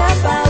about